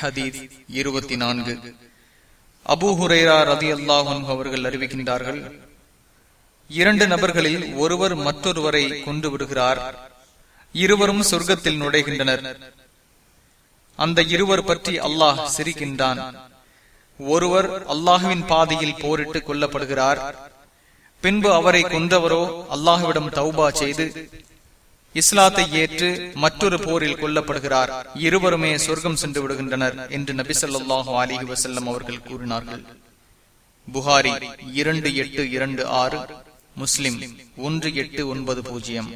ஹதீஸ் இருபத்தி நான்கு அபு ஹுரேரா ரதி அல்லாஹன் அவர்கள் அறிவிக்கின்றார்கள் இரண்டு நபர்களில் ஒருவர் மற்றொருவரை கொண்டு விடுகிறார். இருவரும் சொர்க்கத்தில் நுழைகின்றனர். அந்த இருவர் பற்றி அல்லாஹ் சிரிக்கின்றான். ஒருவர் அல்லாஹுவின் பாதையில் போரிட்டு கொல்லப்படுகிறார். பின்பு அவரை கொன்றவரோ அல்லாஹுவிடம் தௌபா செய்து இஸ்லாத்தை ஏற்று மற்றொரு போரில் கொல்லப்படுகிறார். இருவருமே சொர்க்கம் சென்று விடுகின்றனர் என்று நபி சொல்லாஹு அலிஹி வசல்லம் அவர்கள் கூறினார்கள். புகாரி இரண்டு எட்டு இரண்டு ஆறு முஸ்லிம் ஒன்று எட்டு ஒன்பது பூஜ்ஜியம்.